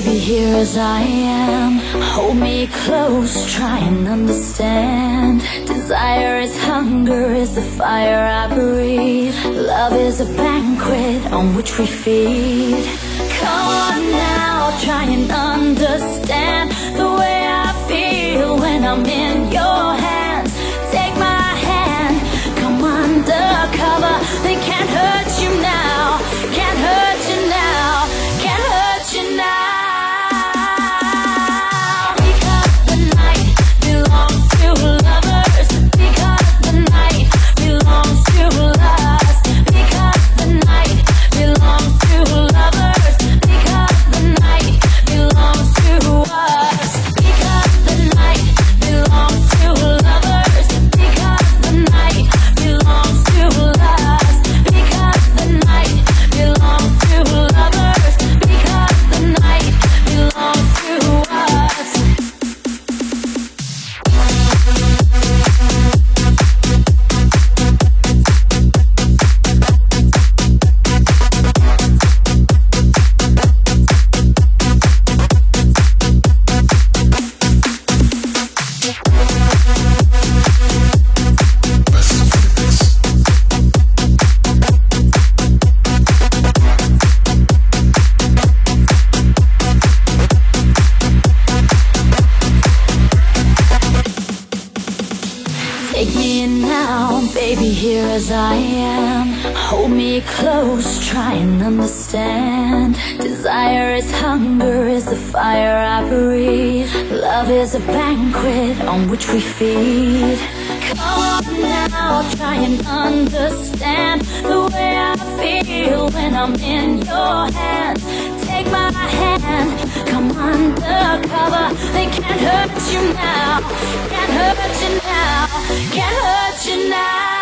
baby, here as I am. Hold me close, try and understand. Desire is hunger, is the fire I breathe. Love is a banquet on which we feed. Come on now, try and understand the way I feel when I'm in now, baby, here as I am. Hold me close, try and understand. Desire is hunger, is the fire I breathe. Love is a banquet on which we feed. Come on now, try and understand the way I feel when I'm in your hands take my hand. Come undercover. They can't hurt you now. Can't hurt you now. Can't hurt you now.